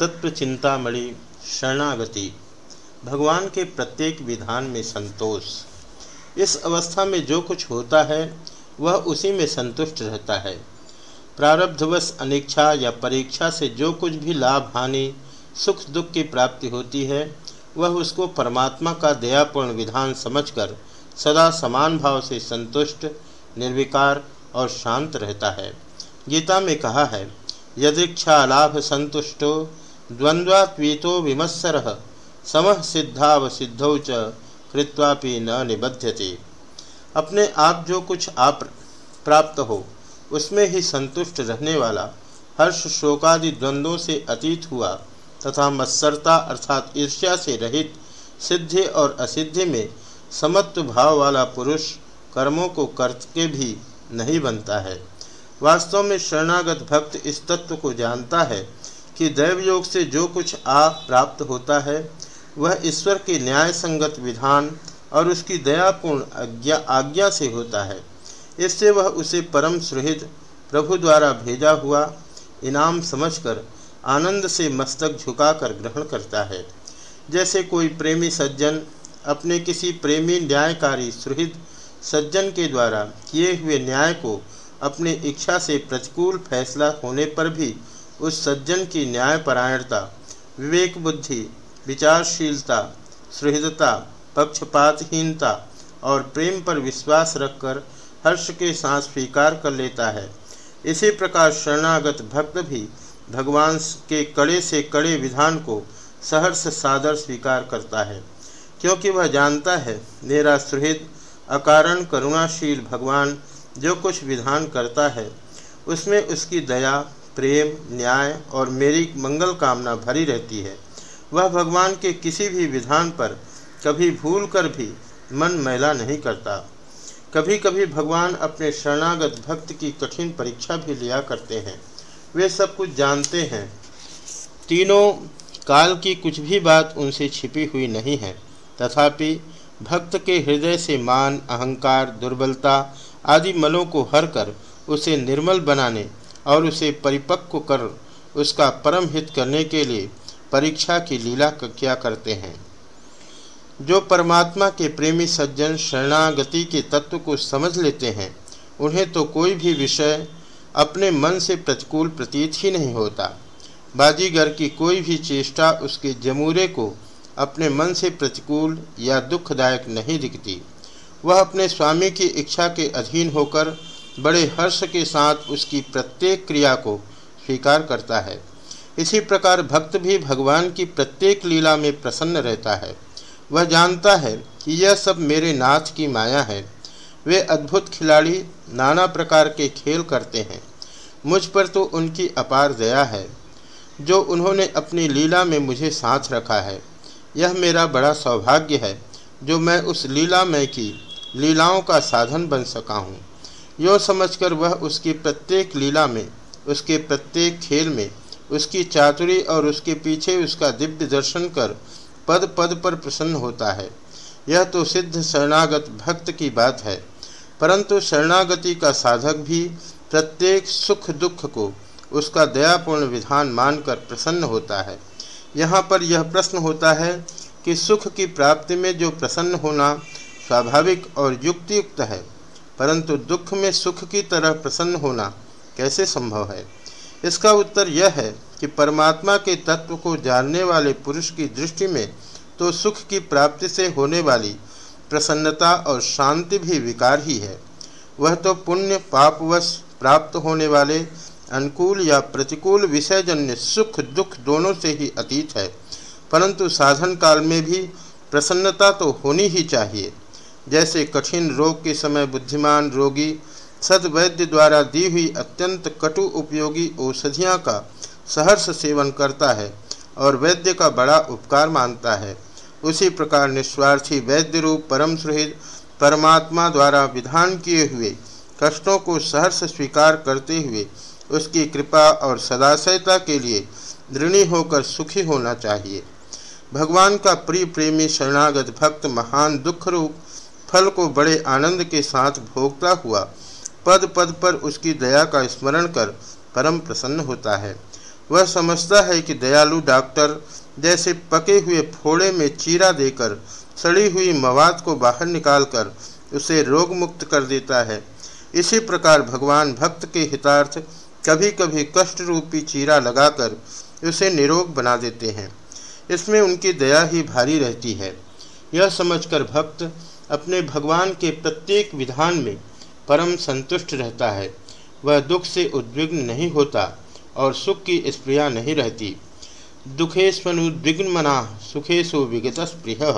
तत्व चिंतामणि शरणागति। भगवान के प्रत्येक विधान में संतोष। इस अवस्था में जो कुछ होता है, वह उसी में संतुष्ट रहता है। प्रारब्धवश अनिच्छा या परीक्षा से जो कुछ भी लाभ, हानि, सुख, दुख की प्राप्ति होती है, वह उसको परमात्मा का दयापूर्ण विधान समझकर सदा समान भाव से संतुष्ट, निर्विकार और शांत रहता है। गीता में कहा है यदीक्षा लाभ संतुष्टो द्वंद्वात्वीतो विमत्सर। समः सिद्धावसिद्धौ च कृत्वापि न निबध्यते। अपने आप जो कुछ आप प्राप्त हो, उसमें ही संतुष्ट रहने वाला, हर्ष शोकादि द्वंद्वों से अतीत हुआ, तथा मत्सरता अर्थात ईर्ष्या से रहित, सिद्धि और असिद्धि में समत्व भाव वाला पुरुष, कर्मों को करके भी नहीं बनता है। वास्तव में शरणागत भक्त इस तत्व को जानता है कि दैव योग से जो कुछ आ प्राप्त होता है, वह ईश्वर के न्याय संगत विधान और उसकी दयापूर्ण आज्ञा आज्ञा से होता है। इससे वह उसे परम सुहृद प्रभु द्वारा भेजा हुआ इनाम समझकर आनंद से मस्तक झुकाकर ग्रहण करता है। जैसे कोई प्रेमी सज्जन अपने किसी प्रेमी न्यायकारी सुहृद सज्जन के द्वारा किए हुए न्याय को अपनी इच्छा से प्रतिकूल फैसला होने पर भी उस सज्जन की न्यायपरायणता विवेक बुद्धि विचारशीलता, सुहृदता, पक्षपातहीनता और प्रेम पर विश्वास रखकर हर्ष के साथ स्वीकार कर लेता है। इसी प्रकार शरणागत भक्त भी भगवान के कड़े से कड़े विधान को सहर्ष सादर स्वीकार करता है, क्योंकि वह जानता है, मेरा सुहृद, अकारण करुणाशील भगवान जो कुछ विधान करता है, उसमें उसकी दया प्रेम, न्याय और मेरी मंगल कामना भरी रहती है। वह भगवान के किसी भी विधान पर कभी भूल कर भी मन मैला नहीं करता। कभी कभी भगवान अपने शरणागत भक्त की कठिन परीक्षा भी लिया करते हैं। वे सब कुछ जानते हैं। तीनों काल की कुछ भी बात उनसे छिपी हुई नहीं है। तथापि भक्त के हृदय से मान, अहंकार, दुर्बलता आदि मलों को हर कर उसे निर्मल बनाने और उसे परिपक्व कर उसका परम हित करने के लिए परीक्षा की लीला क्या करते हैं। जो परमात्मा के प्रेमी सज्जन शरणागति के तत्व को समझ लेते हैं, उन्हें तो कोई भी विषय अपने मन से प्रतिकूल प्रतीत ही नहीं होता। बाजीगर की कोई भी चेष्टा उसके जमूरे को अपने मन से प्रतिकूल या दुखदायक नहीं दिखती। वह अपने स्वामी की इच्छा के अधीन होकर बड़े हर्ष के साथ उसकी प्रत्येक क्रिया को स्वीकार करता है। इसी प्रकार भक्त भी भगवान की प्रत्येक लीला में प्रसन्न रहता है। वह जानता है कि यह सब मेरे नाथ की माया है। वे अद्भुत खिलाड़ी नाना प्रकार के खेल करते हैं। मुझ पर तो उनकी अपार दया है। जो उन्होंने अपनी लीला में मुझे साथ रखा है, यह मेरा बड़ा सौभाग्य है जो मैं उस लीला में की लीलाओं का साधन बन सका हूँ। यो समझकर वह उसकी प्रत्येक लीला में, उसके प्रत्येक खेल में, उसकी चातुरी और उसके पीछे उसका दिव्य दर्शन कर पद पद पर प्रसन्न होता है। यह तो सिद्ध शरणागत भक्त की बात है। परंतु शरणागति का साधक भी प्रत्येक सुख दुख को उसका दयापूर्ण विधान मानकर प्रसन्न होता है। यहाँ पर यह प्रश्न होता है कि सुख की प्राप्ति में जो प्रसन्न होना स्वाभाविक और युक्तियुक्त है परंतु दुख में सुख की तरह प्रसन्न होना कैसे संभव है? इसका उत्तर यह है कि परमात्मा के तत्व को जानने वाले पुरुष की दृष्टि में तो सुख की प्राप्ति से होने वाली प्रसन्नता और शांति भी विकार ही है। वह तो पुण्य पापवश प्राप्त होने वाले अनुकूल या प्रतिकूल विषयजन्य सुख दुख दोनों से ही अतीत है, परंतु साधन काल में भी प्रसन्नता तो होनी ही चाहिए। जैसे कठिन रोग के समय बुद्धिमान रोगी सदवैद्य द्वारा दी हुई अत्यंत कटु उपयोगी औषधियाँ का सहर्ष सेवन करता है और वैद्य का बड़ा उपकार मानता है। उसी प्रकार निस्वार्थी वैद्य रूप परम सुहृद परमात्मा द्वारा विधान किए हुए कष्टों को सहर्ष स्वीकार करते हुए उसकी कृपा और सदाशयता के लिए ऋणी होकर सुखी होना चाहिए। भगवान का प्रिय प्रेमी शरणागत भक्त महान दुख रूप फल को बड़े आनंद के साथ भोगता हुआ पद पद पर उसकी दया का स्मरण कर परम प्रसन्न होता है। वह समझता है कि दयालु डॉक्टर जैसे पके हुए फोड़े में चीरा देकर, सड़ी हुई मवाद को बाहर निकालकर उसे रोग मुक्त कर देता है। इसी प्रकार भगवान भक्त के हितार्थ कभी कभी कष्ट रूपी चीरा लगाकर उसे निरोग बना देते हैं। इसमें उनकी दया ही भारी रहती है। यह समझकर भक्त अपने भगवान के प्रत्येक विधान में परम संतुष्ट रहता है। वह दुख से उद्विग्न नहीं होता और सुख की स्प्रिया नहीं रहती। दुखेस्वनुद्विग्न मना सुखेशु विगत स्पृह